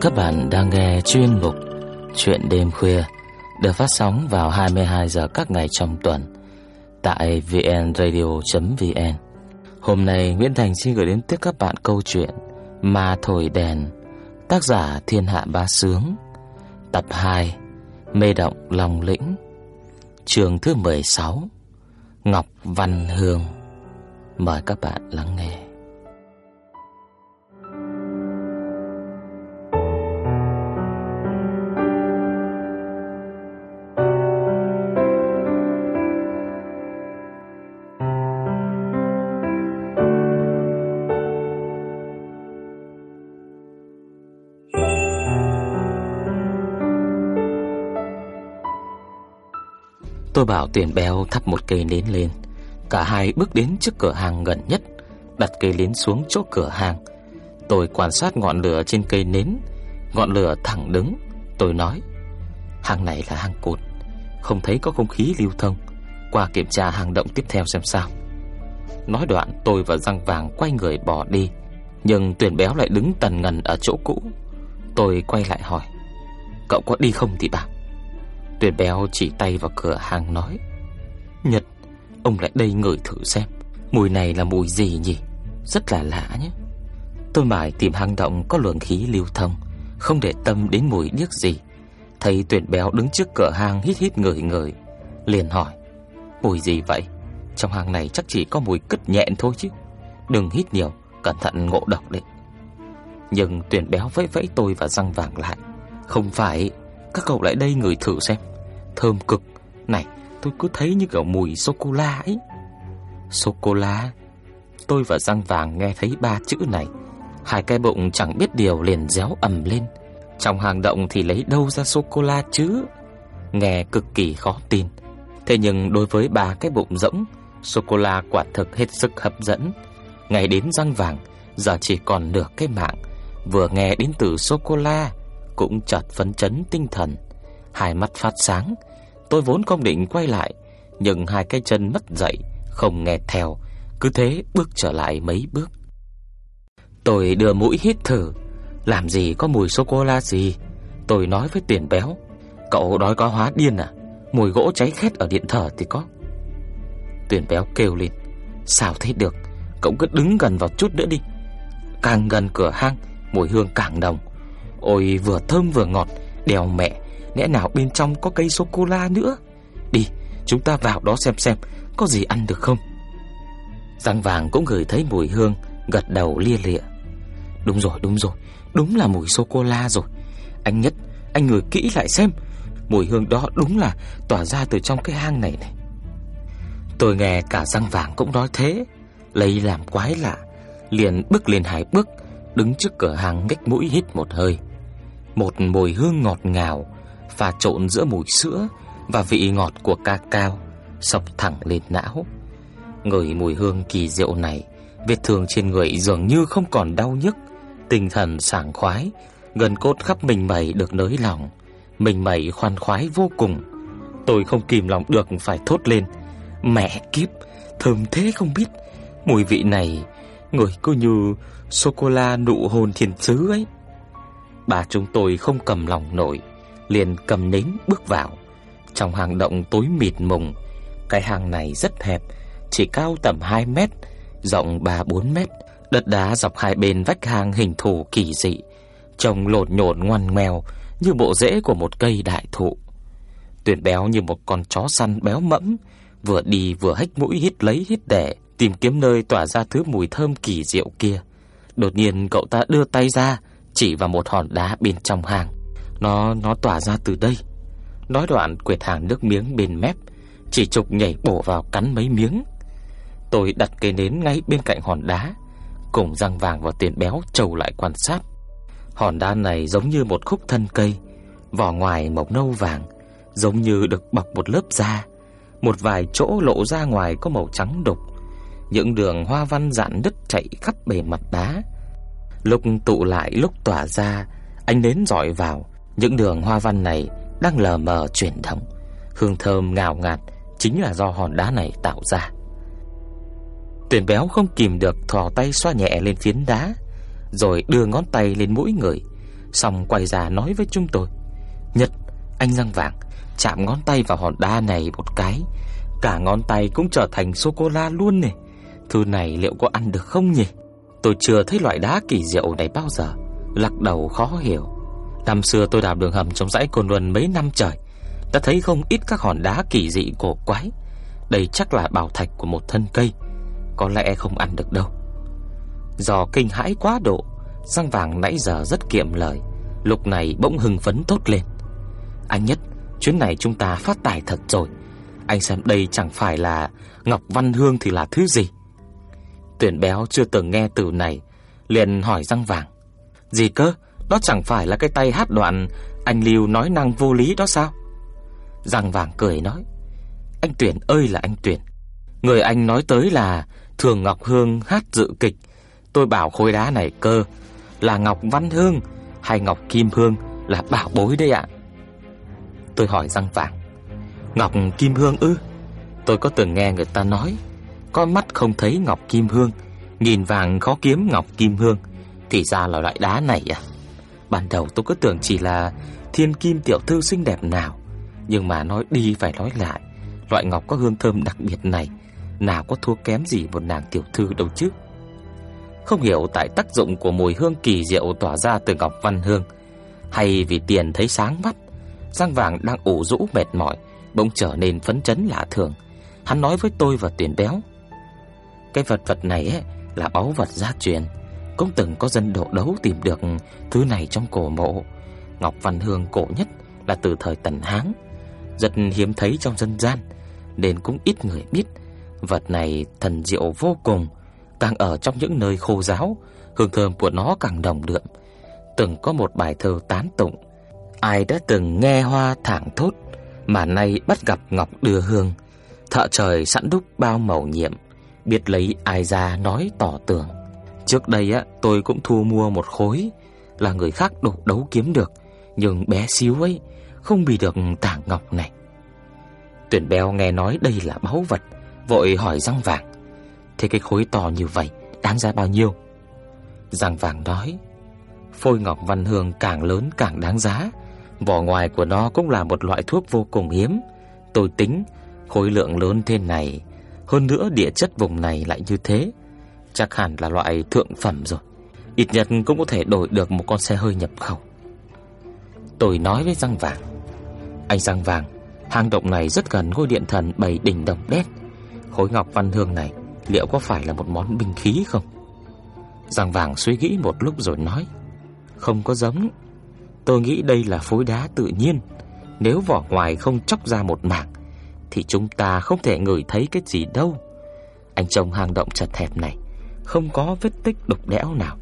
Các bạn đang nghe chuyên mục Chuyện đêm khuya được phát sóng vào 22 giờ các ngày trong tuần tại vnradio.vn. Hôm nay Nguyễn Thành xin gửi đến tiếp các bạn câu chuyện Ma thổi đèn, tác giả Thiên Hạ Ba Sướng, tập 2, Mê động lòng lĩnh, Trường thứ 16, Ngọc Văn Hương. Mời các bạn lắng nghe. Tôi bảo tiền béo thắp một cây nến lên. Cả hai bước đến trước cửa hàng gần nhất, Đặt cây nến xuống chỗ cửa hàng. Tôi quan sát ngọn lửa trên cây nến. Ngọn lửa thẳng đứng. Tôi nói, Hàng này là hàng cột Không thấy có không khí lưu thông. Qua kiểm tra hàng động tiếp theo xem sao. Nói đoạn, tôi và răng vàng quay người bỏ đi. Nhưng tuyển béo lại đứng tần ngần ở chỗ cũ. Tôi quay lại hỏi, Cậu có đi không thì bảo? Tuyển béo chỉ tay vào cửa hàng nói, Nhật, Ông lại đây ngửi thử xem, Mùi này là mùi gì nhỉ? Rất là lạ nhé. Tôi mải tìm hang động có luồng khí lưu thông, Không để tâm đến mùi điếc gì. Thấy tuyển béo đứng trước cửa hàng hít hít ngửi ngửi, Liền hỏi, Mùi gì vậy? Trong hang này chắc chỉ có mùi cứt nhẹn thôi chứ. Đừng hít nhiều, Cẩn thận ngộ độc đấy. Nhưng tuyển béo vẫy vẫy tôi và răng vàng lại, Không phải các cậu lại đây ngửi thử xem. Thơm cực. Này, tôi cứ thấy như kiểu mùi sô-cô-la ấy. Sô-cô-la? Tôi và răng vàng nghe thấy ba chữ này. Hai cái bụng chẳng biết điều liền réo ầm lên. Trong hàng động thì lấy đâu ra sô-cô-la chứ? Nghe cực kỳ khó tin. Thế nhưng đối với ba cái bụng rỗng, Sô-cô-la quả thực hết sức hấp dẫn. Ngày đến răng vàng, Giờ chỉ còn nửa cái mạng. Vừa nghe đến từ sô-cô-la cũng chợt phấn chấn tinh thần, hai mắt phát sáng. Tôi vốn không định quay lại, nhưng hai cái chân mất dậy, không nghe theo, cứ thế bước trở lại mấy bước. Tôi đưa mũi hít thở, làm gì có mùi sô cô la gì? Tôi nói với tiền béo, cậu đói có hóa điên à? Mùi gỗ cháy khét ở điện thờ thì có. Tiền béo kêu lên, sao thế được? Cậu cứ đứng gần vào chút nữa đi. Càng gần cửa hang, mùi hương càng đồng. Ôi, vừa thơm vừa ngọt, Đèo mẹ, Lẽ nào bên trong có cây sô-cô-la nữa? Đi, chúng ta vào đó xem xem, Có gì ăn được không? Răng vàng cũng gửi thấy mùi hương, Gật đầu lia lịa. Đúng rồi đúng rồi, Đúng là mùi sô-cô-la rồi. Anh Nhất, Anh ngửi kỹ lại xem, Mùi hương đó đúng là tỏa ra từ trong cái hang này này. Tôi nghe cả răng vàng cũng nói thế, Lấy làm quái lạ, Liền bước lên hai bước, Đứng trước cửa hàng ngách mũi hít một hơi một mùi hương ngọt ngào pha trộn giữa mùi sữa và vị ngọt của ca cao sộc thẳng lên não. Ngửi mùi hương kỳ diệu này, vết thương trên người dường như không còn đau nhức, tinh thần sảng khoái, gần cốt khắp mình mẩy được nới lòng, mình mẩy khoan khoái vô cùng. Tôi không kìm lòng được phải thốt lên, mẹ kiếp, thơm thế không biết, mùi vị này ngửi cứ như sô cô la nụ hôn thiên sứ ấy. Bà chúng tôi không cầm lòng nổi, liền cầm nến bước vào. Trong hang động tối mịt mùng, cái hang này rất hẹp, chỉ cao tầm 2 mét, rộng 3-4 mét. Đất đá dọc hai bên vách hang hình thù kỳ dị, trông lộn nhổn ngoằn ngoèo như bộ rễ của một cây đại thụ. Tuyển béo như một con chó săn béo mẫm, vừa đi vừa hách mũi hít lấy hít đẻ, tìm kiếm nơi tỏa ra thứ mùi thơm kỳ diệu kia. Đột nhiên cậu ta đưa tay ra, chỉ vào một hòn đá bên trong hang. Nó nó tỏa ra từ đây. Nói đoạn quệt hàng nước miếng bên mép, chỉ trục nhảy bổ vào cắn mấy miếng. Tôi đặt cây nến ngay bên cạnh hòn đá, cùng răng vàng và tiền béo trầu lại quan sát. Hòn đá này giống như một khúc thân cây, vỏ ngoài màu nâu vàng, giống như được bọc một lớp da. Một vài chỗ lộ ra ngoài có màu trắng đục, những đường hoa văn dạn nứt chạy khắp bề mặt đá. Lúc tụ lại lúc tỏa ra, ánh nến dọi vào, Những đường hoa văn này đang lờ mờ chuyển động, hương thơm ngào ngạt chính là do hòn đá này tạo ra. Tuyển béo không kìm được thò tay xoa nhẹ lên phiến đá, rồi đưa ngón tay lên mũi người, xong quay ra nói với chúng tôi: "Nhật, anh răng vàng, chạm ngón tay vào hòn đá này một cái, cả ngón tay cũng trở thành sô cô la luôn nè. Thứ này liệu có ăn được không nhỉ?" Tôi chưa thấy loại đá kỳ diệu này bao giờ, lắc đầu khó hiểu. Năm xưa tôi đào đường hầm trong dãy Cồn Luân mấy năm trời, đã thấy không ít các hòn đá kỳ dị cổ quái. Đây chắc là bảo thạch của một thân cây, có lẽ không ăn được đâu. Do kinh hãi quá độ, răng vàng nãy giờ rất kiệm lời, lúc này bỗng hưng phấn tốt lên. Anh nhất, chuyến này chúng ta phát tài thật rồi. Anh xem đây chẳng phải là Ngọc Văn Hương thì là thứ gì? Tuyển béo chưa từng nghe từ này, liền hỏi răng vàng. Gì cơ? Đó chẳng phải là cái tay hát đoạn anh Lưu nói năng vô lý đó sao? Răng vàng cười nói. Anh Tuyển ơi là anh Tuyển. Người anh nói tới là Thường Ngọc Hương hát dự kịch. Tôi bảo khối đá này cơ là Ngọc Văn Hương hay Ngọc Kim Hương là bảo bối đấy ạ. Tôi hỏi răng vàng. Ngọc Kim Hương ư? Tôi có từng nghe người ta nói con mắt không thấy ngọc kim hương, nhìn vàng khó kiếm ngọc kim hương, thì ra là loại đá này à? Ban đầu tôi cứ tưởng chỉ là thiên kim tiểu thư xinh đẹp nào, nhưng mà nói đi phải nói lại, loại ngọc có hương thơm đặc biệt này nào có thua kém gì một nàng tiểu thư đâu chứ. Không hiểu tại tác dụng của mùi hương kỳ diệu tỏa ra từ ngọc văn hương, hay vì tiền thấy sáng mắt, Giang Vàng đang ủ rũ mệt mỏi, bỗng trở nên phấn chấn lạ thường. Hắn nói với tôi và Tuyển Béo, cái vật vật này ấy là báu vật gia truyền, cũng từng có dân độ đấu tìm được thứ này trong cổ mộ. Ngọc Văn Hương cổ nhất là từ thời Tần Hán, rất hiếm thấy trong dân gian nên cũng ít người biết. Vật này thần diệu vô cùng, càng ở trong những nơi khô giáo, hương thơm của nó càng đồng đượm. Từng có một bài thơ tán tụng, ai đã từng nghe hoa thẳng thốt mà nay bắt gặp ngọc đưa hương, thợ trời sẵn đúc bao màu nhiệm, biết lấy ai ra nói tỏ tường. Trước đây á, tôi cũng thu mua một khối là người khác đổ đấu kiếm được, nhưng bé xíu ấy không bị được tảng ngọc này. Tuyển béo nghe nói đây là báu vật, vội hỏi răng vàng. Thế cái khối to như vậy đáng giá bao nhiêu? Răng vàng nói, phôi ngọc văn hương càng lớn càng đáng giá, vỏ ngoài của nó cũng là một loại thuốc vô cùng hiếm. Tôi tính khối lượng lớn thế này hơn nữa địa chất vùng này lại như thế, chắc hẳn là loại thượng phẩm rồi. Ít nhất cũng có thể đổi được một con xe hơi nhập khẩu. Tôi nói với răng vàng, anh răng vàng, hang động này rất gần ngôi điện thần bảy đỉnh đồng đét. Khối ngọc văn hương này liệu có phải là một món binh khí không? Răng vàng suy nghĩ một lúc rồi nói, không có giống. Tôi nghĩ đây là phối đá tự nhiên. Nếu vỏ ngoài không chóc ra một mảng thì chúng ta không thể ngửi thấy cái gì đâu. Anh trông hang động chật hẹp này không có vết tích đục đẽo nào.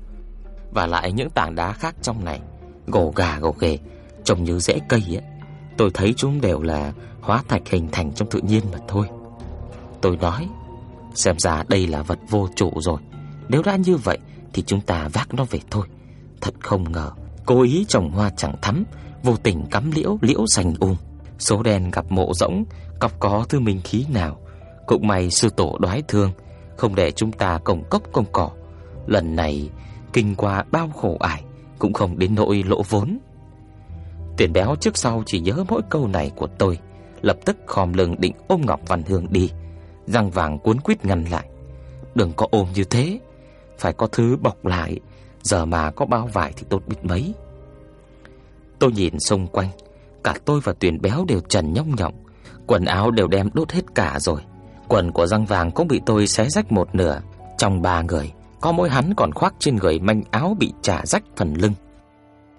Và lại những tảng đá khác trong này gồ gà gồ ghề, trông như rễ cây ấy. Tôi thấy chúng đều là hóa thạch hình thành trong tự nhiên mà thôi. Tôi nói, xem ra đây là vật vô chủ rồi. Nếu đã như vậy thì chúng ta vác nó về thôi. Thật không ngờ, cố ý trồng hoa chẳng thắm, vô tình cắm liễu, liễu sành um. Số đen gặp mộ rỗng, Cọc có thứ minh khí nào. Cũng may sư tổ đoái thương, Không để chúng ta cổng cốc công cỏ. Lần này, kinh qua bao khổ ải, Cũng không đến nỗi lỗ vốn. Tuyển béo trước sau chỉ nhớ mỗi câu này của tôi, Lập tức khom lưng định ôm Ngọc Văn Hương đi. Răng vàng cuốn quýt ngăn lại. Đừng có ôm như thế, Phải có thứ bọc lại. Giờ mà có bao vải thì tốt biết mấy. Tôi nhìn xung quanh Cả tôi và tuyển béo đều trần nhông nhộng Quần áo đều đem đốt hết cả rồi. Quần của răng vàng cũng bị tôi xé rách một nửa. Trong ba người, Có mỗi hắn còn khoác trên người manh áo bị trả rách phần lưng.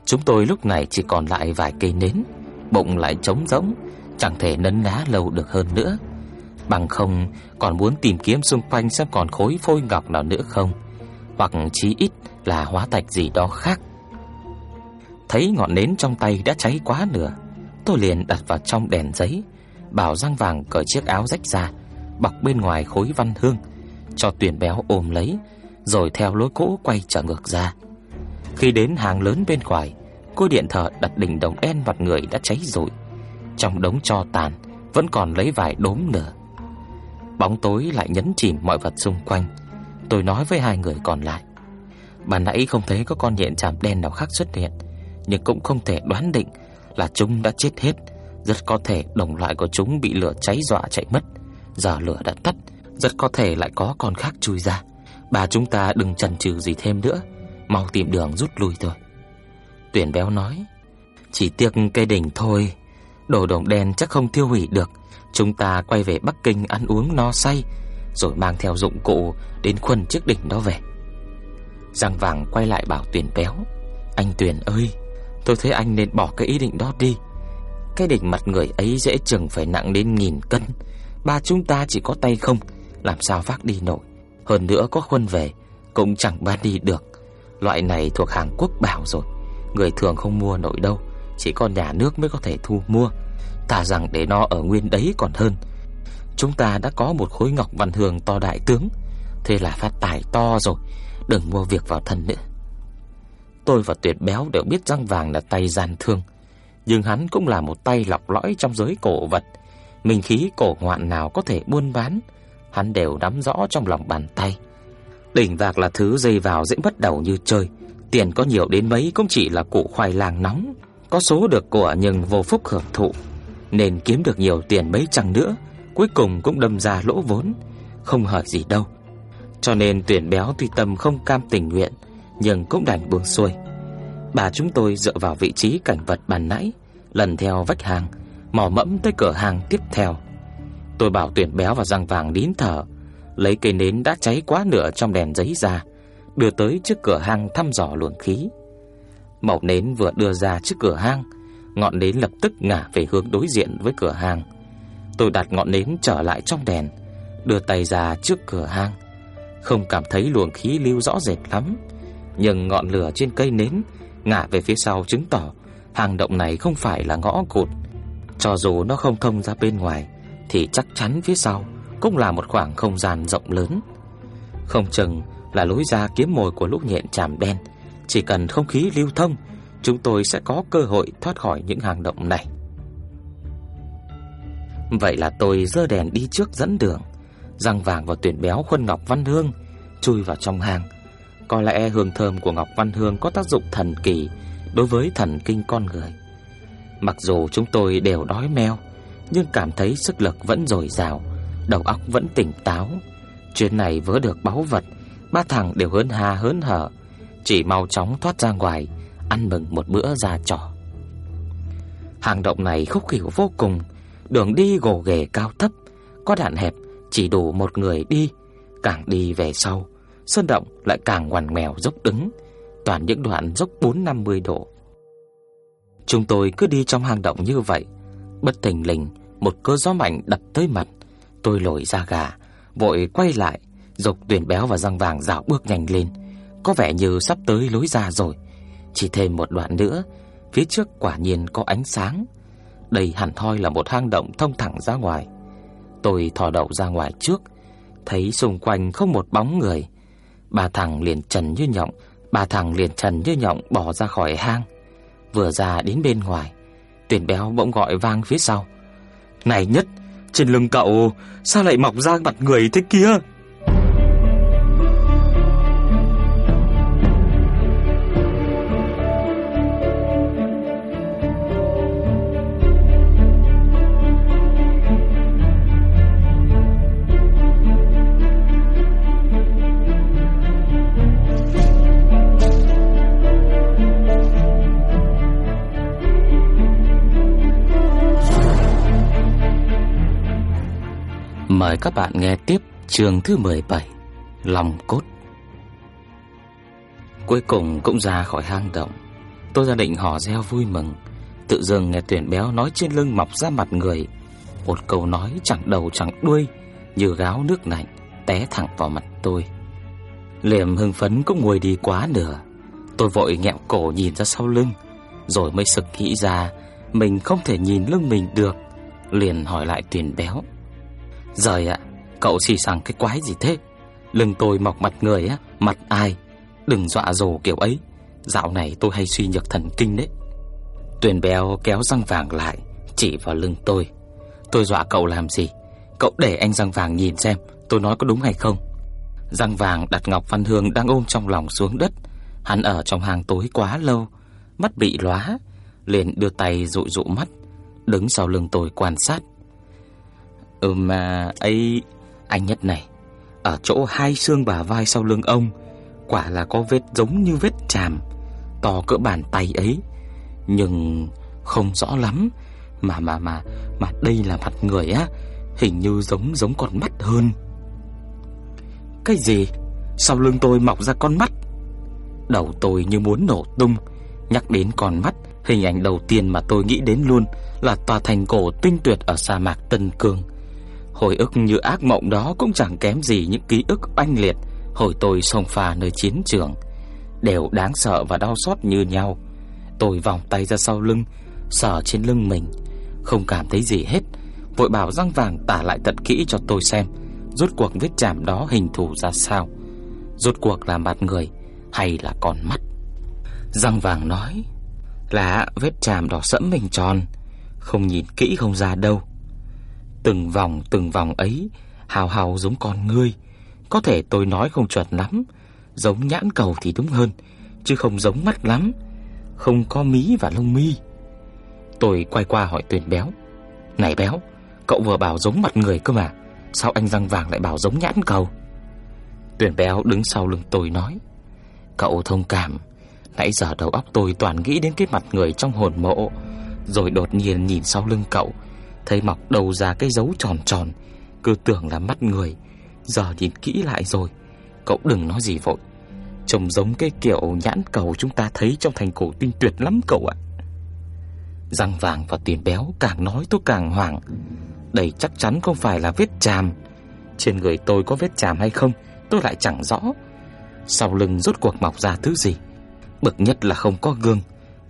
Chúng tôi lúc này chỉ còn lại vài cây nến, Bụng lại trống rỗng, Chẳng thể nấn ná lâu được hơn nữa. Bằng không, còn muốn tìm kiếm xung quanh xem còn khối phôi ngọc nào nữa không? Hoặc chí ít là hóa thạch gì đó khác. Thấy ngọn nến trong tay đã cháy quá nửa Tôi liền đặt vào trong đèn giấy, Bảo Giang Vàng cởi chiếc áo rách ra, Bọc bên ngoài khối văn hương, Cho tuyển béo ôm lấy, Rồi theo lối cũ quay trở ngược ra. Khi đến hàng lớn bên ngoài, cô điện thờ đặt đỉnh đồng đen mặt người đã cháy rụi, Trong đống cho tàn Vẫn còn lấy vài đốm nữa Bóng tối lại nhấn chìm mọi vật xung quanh, Tôi nói với hai người còn lại. Bà nãy không thấy có con nhện chàm đen nào khác xuất hiện, Nhưng cũng không thể đoán định là chúng đã chết hết. Rất có thể đồng loại của chúng bị lửa cháy dọa chạy mất. Giờ lửa đã tắt, Rất có thể lại có con khác chui ra. Bà chúng ta đừng chần chừ gì thêm nữa. Mau tìm đường rút lui thôi. Tuyển béo nói, Chỉ tiếc cây đỉnh thôi. Đồ đồng đen chắc không tiêu hủy được. Chúng ta quay về Bắc Kinh ăn uống no say, Rồi mang theo dụng cụ Đến khuân chiếc đỉnh đó về. Giang vàng quay lại bảo Tuyển béo, Anh Tuyển ơi Tôi thấy anh nên bỏ cái ý định đó đi. Cái đỉnh mặt người ấy dễ chừng phải nặng đến nghìn cân. Ba chúng ta chỉ có tay không, Làm sao vác đi nổi. Hơn nữa có khuân về, Cũng chẳng bán đi được. Loại này thuộc hàng quốc bảo rồi. Người thường không mua nổi đâu, Chỉ có nhà nước mới có thể thu mua. Ta rằng để nó ở nguyên đấy còn hơn. Chúng ta đã có một khối ngọc văn hương to đại tướng. Thế là phát tài to rồi. Đừng mua việc vào thân nữa. Tôi và Tuyệt Béo đều biết răng vàng là tay gian thương. Nhưng hắn cũng là một tay lọc lõi trong giới cổ vật. Minh khí cổ hoạn nào có thể buôn bán, Hắn đều nắm rõ trong lòng bàn tay. Đỉnh vạc là thứ dây vào dễ bắt đầu như chơi. Tiền có nhiều đến mấy cũng chỉ là củ khoai lang nóng. Có số được của nhưng vô phúc hưởng thụ. Nên kiếm được nhiều tiền mấy chăng nữa, Cuối cùng cũng đâm ra lỗ vốn. Không hời gì đâu. Cho nên tuyển béo tuy tâm không cam tình nguyện nhưng cũng đành buông xuôi. Bà chúng tôi dựa vào vị trí cảnh vật bàn nãy, Lần theo vách hàng, Mò mẫm tới cửa hàng tiếp theo. Tôi bảo tuyển béo và răng vàng nín thở, Lấy cây nến đã cháy quá nửa trong đèn giấy ra, Đưa tới trước cửa hang thăm dò luồng khí. Mẩu nến vừa đưa ra trước cửa hang, Ngọn nến lập tức ngả về hướng đối diện với cửa hang Tôi đặt ngọn nến trở lại trong đèn, Đưa tay ra trước cửa hang. Không cảm thấy luồng khí lưu rõ rệt lắm nhưng ngọn lửa trên cây nến Ngả về phía sau chứng tỏ Hang động này không phải là ngõ cụt. Cho dù nó không thông ra bên ngoài, Thì chắc chắn phía sau Cũng là một khoảng không gian rộng lớn. Không chừng là lối ra kiếm mồi của lũ nhện chàm đen. Chỉ cần không khí lưu thông, Chúng tôi sẽ có cơ hội thoát khỏi những hang động này. Vậy là tôi dơ đèn đi trước dẫn đường, Răng vàng và tuyển béo khuân ngọc văn hương, Chui vào trong hang. Có lẽ hương thơm của ngọc văn hương có tác dụng thần kỳ Đối với thần kinh con người. Mặc dù chúng tôi đều đói meo, Nhưng cảm thấy sức lực vẫn dồi dào, Đầu óc vẫn tỉnh táo. Chuyến này vớ được báu vật, Ba thằng đều hớn ha hớn hở, Chỉ mau chóng thoát ra ngoài, Ăn mừng một bữa ra trò. Hàng động này khúc khỉu vô cùng, Đường đi gồ ghề cao thấp, Có đoạn hẹp, chỉ đủ một người đi, Càng đi về sau Sơn động lại càng ngoằn ngoèo dốc đứng. Toàn những đoạn dốc 4-50 độ. Chúng tôi cứ đi trong hang động như vậy. Bất tình lình, Một cơn gió mạnh đập tới mặt. Tôi lồi ra gà, Vội quay lại, Dục tuyển béo và răng vàng dạo bước nhanh lên. Có vẻ như sắp tới lối ra rồi. Chỉ thêm một đoạn nữa, Phía trước quả nhiên có ánh sáng. Đây hẳn thoi là một hang động thông thẳng ra ngoài. Tôi thò đầu ra ngoài trước, Thấy xung quanh không một bóng người. Ba thằng liền trần như nhộng Ba thằng liền trần như nhộng bỏ ra khỏi hang. Vừa ra đến bên ngoài, Tuyển béo bỗng gọi vang phía sau. Này nhất, Trên lưng cậu, Sao lại mọc ra mặt người thế kia? Mời các bạn nghe tiếp chương thứ 17 Lòng cốt. Cuối cùng cũng ra khỏi hang động Tôi gia định hò reo vui mừng, Tự dưng nghe tuyển béo nói trên lưng mọc ra mặt người, Một câu nói chẳng đầu chẳng đuôi, Như gáo nước lạnh Té thẳng vào mặt tôi. Liềm hưng phấn cũng ngồi đi quá nửa, Tôi vội nghẹo cổ nhìn ra sau lưng, Rồi mới sực nghĩ ra Mình không thể nhìn lưng mình được, Liền hỏi lại tuyển béo. Rời ạ, cậu xì xằng cái quái gì thế? Lưng tôi mọc mặt người á, mặt ai? Đừng dọa dồ kiểu ấy. Dạo này tôi hay suy nhược thần kinh đấy. Tuyền béo kéo răng vàng lại Chỉ vào lưng tôi Tôi dọa cậu làm gì Cậu để anh răng vàng nhìn xem Tôi nói có đúng hay không Răng vàng đặt Ngọc Văn Hương đang ôm trong lòng xuống đất Hắn ở trong hang tối quá lâu Mắt bị lóa liền đưa tay dụi dụ mắt Đứng sau lưng tôi quan sát Ừ mà, ấy, Anh nhất này, Ở chỗ hai xương bả vai sau lưng ông, Quả là có vết giống như vết chàm, To cỡ bàn tay ấy. Nhưng không rõ lắm, Mà mà mà Mà đây là mặt người á, Hình như giống giống con mắt hơn. Cái gì? Sau lưng tôi mọc ra con mắt. Đầu tôi như muốn nổ tung, Nhắc đến con mắt, Hình ảnh đầu tiên mà tôi nghĩ đến luôn Là tòa thành cổ tinh tuyệt ở sa mạc Tân Cương. Hồi ức như ác mộng đó Cũng chẳng kém gì những ký ức oanh liệt Hồi tôi xông pha nơi chiến trường. Đều đáng sợ và đau xót như nhau. Tôi vòng tay ra sau lưng, Sờ trên lưng mình. Không cảm thấy gì hết. Vội bảo răng vàng tả lại thật kỹ cho tôi xem, Rốt cuộc vết chạm đó hình thù ra sao. Rốt cuộc là mặt người Hay là con mắt? Răng vàng nói, Là vết chạm đỏ sẫm mình tròn. Không nhìn kỹ không ra đâu. Từng vòng từng vòng ấy, Hào hào giống con ngươi. Có thể tôi nói không chuẩn lắm, Giống nhãn cầu thì đúng hơn, Chứ không giống mắt lắm. Không có mí và lông mi. Tôi quay qua hỏi tuyển béo, Này béo, Cậu vừa bảo giống mặt người cơ mà, Sao anh răng vàng lại bảo giống nhãn cầu? Tuyển béo đứng sau lưng tôi nói, Cậu thông cảm, Nãy giờ đầu óc tôi toàn nghĩ đến cái mặt người trong hồn mộ. Rồi đột nhiên nhìn sau lưng cậu Thấy mọc đầu ra cái dấu tròn tròn, Cứ tưởng là mắt người. Giờ nhìn kỹ lại rồi, Cậu đừng nói gì vội. Trông giống cái kiểu nhãn cầu chúng ta thấy trong thành cổ tinh tuyệt lắm cậu ạ. Răng vàng và tiền béo càng nói tôi càng hoảng. Đây chắc chắn không phải là vết chàm. Trên người tôi có vết chàm hay không, Tôi lại chẳng rõ. Sau lưng rốt cuộc mọc ra thứ gì? Bực nhất là không có gương,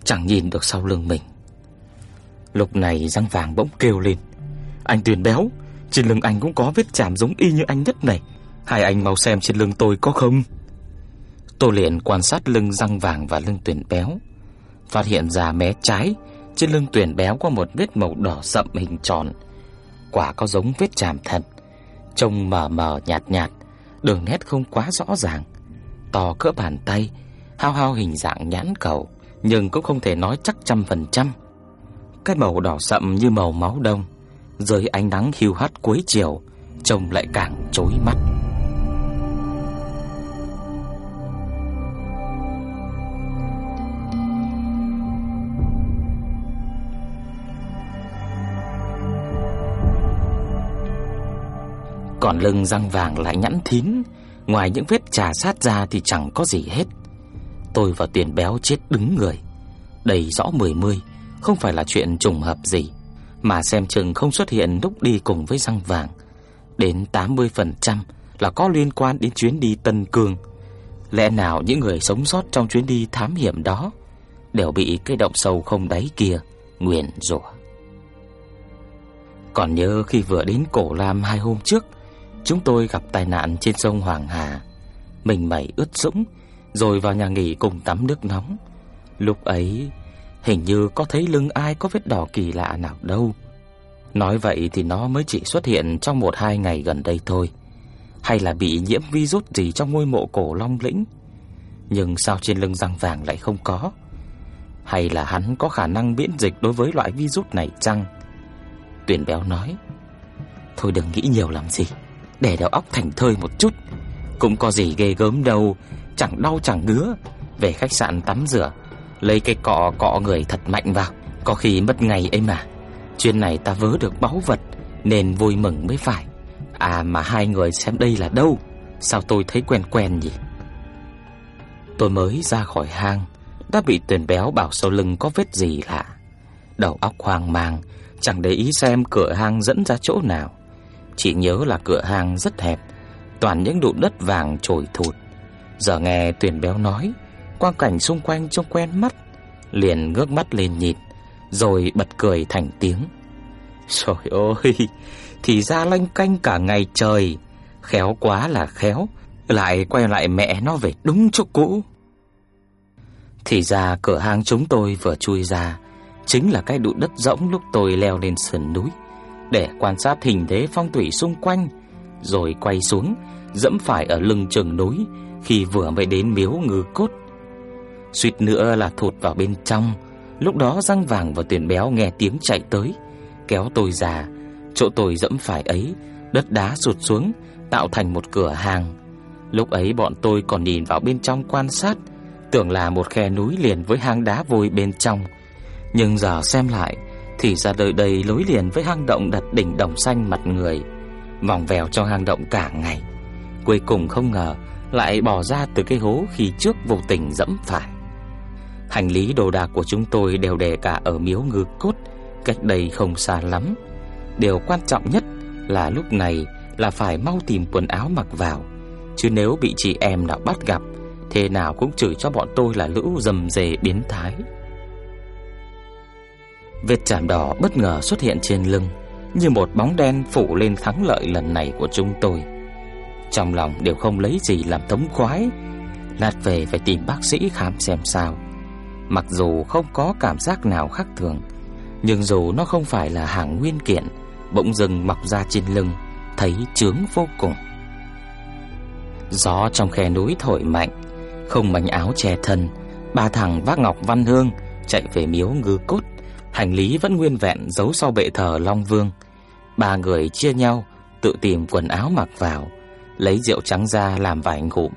Chẳng nhìn được sau lưng mình. Lúc này răng vàng bỗng kêu lên. Anh Tuyền béo, Trên lưng anh cũng có vết chạm giống y như anh nhất này. Hai anh mau xem trên lưng tôi có không? Tôi liền quan sát lưng răng vàng và lưng Tuyền béo. Phát hiện ra mé trái, Trên lưng Tuyền béo có một vết màu đỏ sậm hình tròn. Quả có giống vết chạm thật. Trông mờ mờ nhạt nhạt, Đường nét không quá rõ ràng. To cỡ bàn tay, Hao hao hình dạng nhãn cầu, Nhưng cũng không thể nói chắc trăm phần trăm cái màu đỏ sậm như màu máu đông, Dưới ánh nắng hiu hắt cuối chiều, Trông lại càng chói mắt. Còn lưng răng vàng lại nhẵn thín, Ngoài những vết trà sát ra thì chẳng có gì hết. Tôi và tiền béo chết đứng người, Đầy rõ mười mươi không phải là chuyện trùng hợp gì, mà xem chừng không xuất hiện lúc đi cùng với răng vàng. Đến 80% là có liên quan đến chuyến đi Tân Cương. Lẽ nào những người sống sót trong chuyến đi thám hiểm đó đều bị cái động sâu không đáy kia nguyền rủa. Còn nhớ khi vừa đến Cổ Lam hai hôm trước, chúng tôi gặp tai nạn trên sông Hoàng Hà. Mình mẩy ướt sũng, rồi vào nhà nghỉ cùng tắm nước nóng. Lúc ấy, Hình như có thấy lưng ai có vết đỏ kỳ lạ nào đâu. Nói vậy thì nó mới chỉ xuất hiện trong một hai ngày gần đây thôi. Hay là bị nhiễm virus gì trong ngôi mộ cổ Long Lĩnh? Nhưng sao trên lưng răng vàng lại không có? Hay là hắn có khả năng miễn dịch đối với loại virus này chăng? Tuyển béo nói, Thôi đừng nghĩ nhiều làm gì. Để đầu óc thành thơi một chút. Cũng có gì ghê gớm đâu. Chẳng đau chẳng ngứa. Về khách sạn tắm rửa Lấy cái cọ cọ người thật mạnh vào. Có khi mất ngày ấy mà. Chuyên này ta vớ được báu vật, Nên vui mừng mới phải. À mà hai người xem đây là đâu? Sao tôi thấy quen quen nhỉ? Tôi mới ra khỏi hang, Đã bị tuyển béo bảo sau lưng có vết gì lạ. Đầu óc hoang mang, Chẳng để ý xem cửa hang dẫn ra chỗ nào. Chỉ nhớ là cửa hang rất hẹp, Toàn những đụn đất vàng trồi thụt. Giờ nghe tuyển béo nói Quang cảnh xung quanh trông quen mắt Liền ngước mắt lên nhìn Rồi bật cười thành tiếng Trời ơi Thì ra lanh canh cả ngày trời Khéo quá là khéo Lại quay lại mẹ nó về đúng chỗ cũ Thì ra cửa hàng chúng tôi vừa chui ra chính là cái đụn đất rỗng lúc tôi leo lên sườn núi để quan sát hình thế phong thủy xung quanh, rồi quay xuống, dẫm phải ở lưng chừng núi khi vừa mới đến miếu ngư cốt. Suýt nữa là thụt vào bên trong, lúc đó răng vàng và tiền béo nghe tiếng chạy tới, kéo tôi ra, chỗ tôi dẫm phải ấy, đất đá sụt xuống, tạo thành một cửa hàng. Lúc ấy bọn tôi còn nhìn vào bên trong quan sát, tưởng là một khe núi liền với hang đá vôi bên trong. Nhưng giờ xem lại, thì ra đời đây lối liền với hang động đặt đỉnh đồng xanh mặt người, vòng vèo trong hang động cả ngày. Cuối cùng không ngờ lại bỏ ra từ cái hố khi trước vô tình dẫm phải. Hành lý đồ đạc của chúng tôi đều để cả ở miếu ngư cốt, cách đây không xa lắm. Điều quan trọng nhất là lúc này là phải mau tìm quần áo mặc vào, chứ nếu bị chị em nào bắt gặp, thế nào cũng chửi cho bọn tôi là lũ dầm dề biến thái. Vết chạm đỏ bất ngờ xuất hiện trên lưng, như một bóng đen phủ lên thắng lợi lần này của chúng tôi. Trong lòng đều không lấy gì làm thống khoái, lát về phải tìm bác sĩ khám xem sao. Mặc dù không có cảm giác nào khác thường, nhưng dù nó không phải là hàng nguyên kiện, bỗng dưng mọc ra trên lưng, thấy chướng vô cùng. Gió trong khe núi thổi mạnh, không mảnh áo che thân, ba thằng vác ngọc văn hương chạy về miếu ngư cốt Hành lý vẫn nguyên vẹn giấu sau bệ thờ Long Vương. Ba người chia nhau tự tìm quần áo mặc vào, lấy rượu trắng ra làm vài ngụm.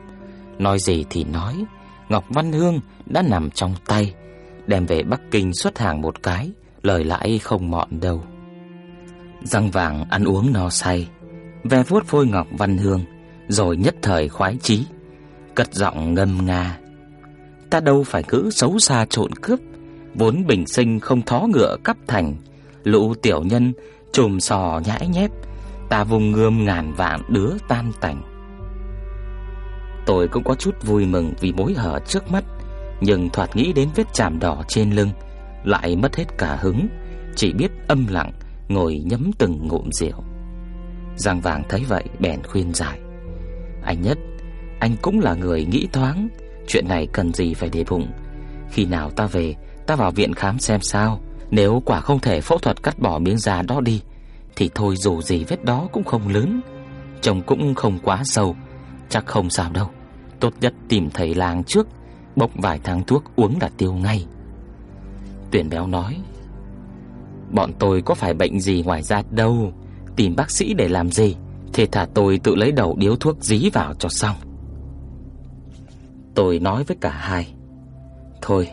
Nói gì thì nói, Ngọc Văn Hương đã nằm trong tay, đem về Bắc Kinh xuất hàng một cái, lời lãi không mọn đâu. Răng vàng ăn uống no say, ve vuốt phôi Ngọc Văn Hương, rồi nhất thời khoái chí, cất giọng ngâm nga. Ta đâu phải cứ xấu xa trộn cướp, vốn bình sinh không thó ngựa cấp thành, lũ tiểu nhân trùm sò nhãi nhép, ta vùng ngươm ngàn vạn đứa tan tành. Tôi cũng có chút vui mừng vì mối hở trước mắt, nhưng thoạt nghĩ đến vết chạm đỏ trên lưng, lại mất hết cả hứng, chỉ biết âm lặng ngồi nhấm từng ngụm rượu. Giang Vàng thấy vậy bèn khuyên giải: "Anh nhất, anh cũng là người nghĩ thoáng, chuyện này cần gì phải để bụng, khi nào ta về Ta vào viện khám xem sao Nếu quả không thể phẫu thuật cắt bỏ miếng da đó đi Thì thôi dù gì vết đó cũng không lớn Chồng cũng không quá sâu Chắc không sao đâu Tốt nhất tìm thầy làng trước, Bốc vài tháng thuốc uống là tiêu ngay. Tuyển béo nói, Bọn tôi có phải bệnh gì ngoài ra đâu, Tìm bác sĩ để làm gì Thế thả tôi tự lấy đầu điếu thuốc dí vào cho xong. Tôi nói với cả hai, Thôi,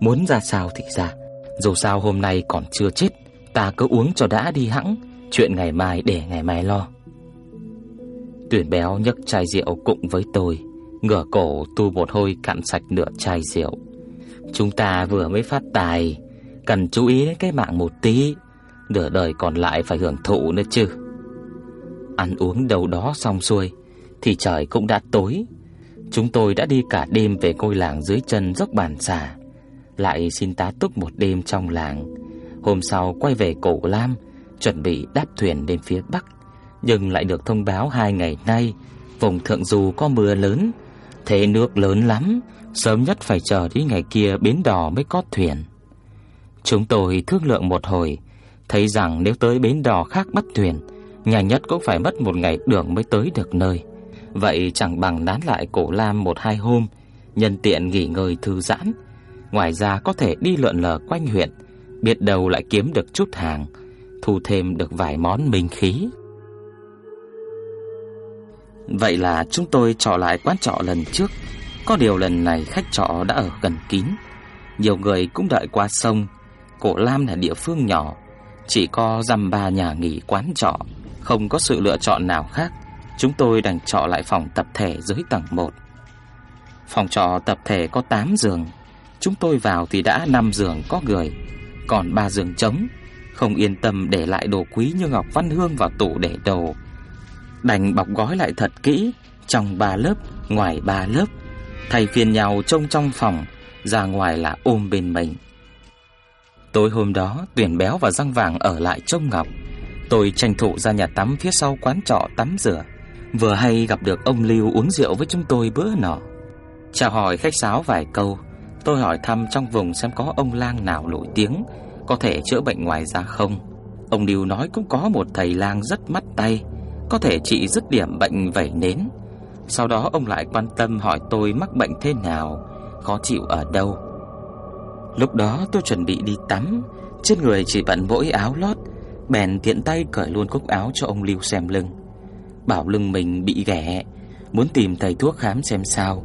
Muốn ra sao thì ra, Dù sao hôm nay còn chưa chết, Ta cứ uống cho đã đi hẵng, Chuyện ngày mai để ngày mai lo. Tuyển béo nhấc chai rượu cùng với tôi. Ngửa cổ tu một hơi cạn sạch nửa chai rượu. Chúng ta vừa mới phát tài Cần chú ý đến cái mạng một tí Nửa đời còn lại phải hưởng thụ nữa chứ. Ăn uống đâu đó xong xuôi Thì trời cũng đã tối. Chúng tôi đã đi cả đêm về ngôi làng dưới chân dốc bản xà. Lại xin tá túc một đêm trong làng. Hôm sau quay về Cổ Lam, chuẩn bị đáp thuyền đến phía Bắc, nhưng lại được thông báo hai ngày nay vùng thượng du có mưa lớn, thế nước lớn lắm, sớm nhất phải chờ đến ngày kia bến đò mới có thuyền. Chúng tôi thương lượng một hồi, thấy rằng nếu tới bến đò khác bắt thuyền, nhanh nhất cũng phải mất một ngày đường mới tới được nơi. Vậy chẳng bằng nán lại Cổ Lam một hai hôm, nhân tiện nghỉ ngơi thư giãn, Ngoài ra có thể đi lượn lờ quanh huyện, biết đâu lại kiếm được chút hàng, thu thêm được vài món minh khí. Vậy là chúng tôi trở lại quán trọ lần trước, có điều lần này khách trọ đã ở gần kín, nhiều người cũng đợi qua sông. Cổ Lam là địa phương nhỏ, chỉ có dăm ba nhà nghỉ quán trọ, không có sự lựa chọn nào khác. Chúng tôi đành trọ lại phòng tập thể dưới tầng 1. Phòng trọ tập thể có 8 giường, Chúng tôi vào thì đã năm giường có người, còn ba giường trống, không yên tâm để lại đồ quý như ngọc văn hương vào tủ để đồ. Đành bọc gói lại thật kỹ, trong ba lớp, ngoài ba lớp, thay phiên nhau trông trong phòng, ra ngoài là ôm bên mình. Tối hôm đó, Tuyển Béo và Răng Vàng ở lại trông Ngọc. Tôi tranh thủ ra nhà tắm phía sau quán trọ tắm rửa, vừa hay gặp được ông Lưu uống rượu với chúng tôi bữa nọ. Chào hỏi khách sáo vài câu, Tôi hỏi thăm trong vùng xem có ông lang nào nổi tiếng có thể chữa bệnh ngoài da không? Ông Lưu nói cũng có một thầy lang rất mắt tay, có thể trị dứt điểm bệnh vẩy nến. Sau đó ông lại quan tâm hỏi tôi mắc bệnh thế nào, khó chịu ở đâu. Lúc đó tôi chuẩn bị đi tắm, trên người chỉ bận mỗi áo lót, bèn tiện tay cởi luôn cúc áo cho ông Lưu xem lưng. Bảo lưng mình bị ghẻ, muốn tìm thầy thuốc khám xem sao.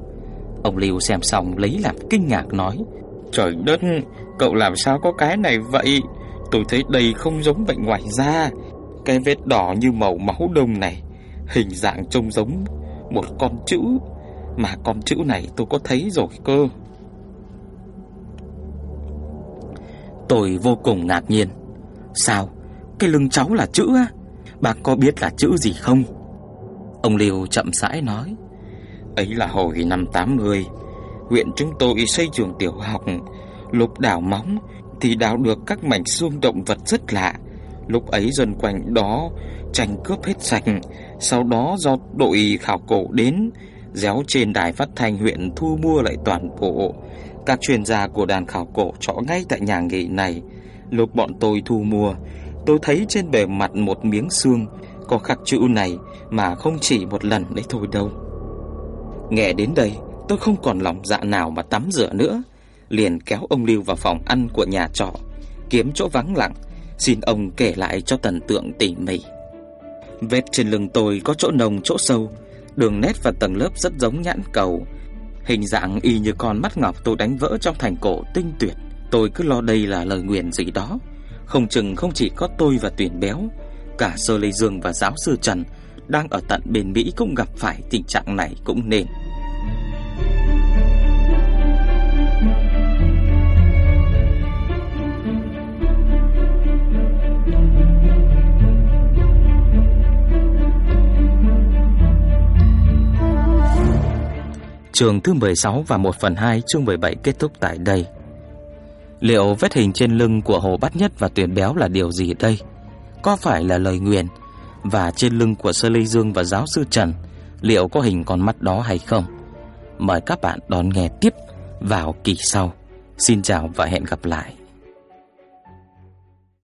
Ông Lưu xem xong lấy làm kinh ngạc nói: "Trời đất, cậu làm sao có cái này vậy? Tôi thấy đây không giống bệnh ngoài da, cái vết đỏ như màu máu đông này, hình dạng trông giống một con chữ, mà con chữ này tôi có thấy rồi cơ." Tôi vô cùng ngạc nhiên. Sao? Cái lưng cháu là chữ á? Bác có biết là chữ gì không? Ông Liêu chậm rãi nói. Ấy là hồi năm 80, huyện chúng tôi xây trường tiểu học, lúc đào móng thì đào được các mảnh xương động vật rất lạ. Lúc ấy dân quanh đó tranh cướp hết sạch, sau đó do đội khảo cổ đến, déo trên đài phát thanh huyện thu mua lại toàn bộ. Các chuyên gia của đàn khảo cổ trọ ngay tại nhà nghỉ này. Lúc bọn tôi thu mua, tôi thấy trên bề mặt một miếng xương có khắc chữ này mà không chỉ một lần đấy thôi đâu. Nghe đến đây, tôi không còn lòng dạ nào mà tắm rửa nữa, liền kéo ông Lưu vào phòng ăn của nhà trọ, kiếm chỗ vắng lặng, xin ông kể lại cho tần tượng tỉ mỉ. Vết trên lưng tôi có chỗ nồng chỗ sâu, đường nét và tầng lớp rất giống nhãn cầu, hình dạng y như con mắt ngọc tôi đánh vỡ trong thành cổ tinh tuyệt. Tôi cứ lo đây là lời nguyền gì đó, không chừng không chỉ có tôi và Tuyển Béo, cả Sơ Lê Dương và giáo sư Trần đang ở tận bên Mỹ cũng gặp phải tình trạng này cũng nên. Trường thứ 16 và 1 phần 2 chương 17 kết thúc tại đây. Liệu vết hình trên lưng của Hồ Bát Nhất và Tuyển Béo là điều gì đây? Có phải là lời nguyền? Và trên lưng của Sơ Lê Dương và giáo sư Trần, liệu có hình con mắt đó hay không? Mời các bạn đón nghe tiếp vào kỳ sau. Xin chào và hẹn gặp lại.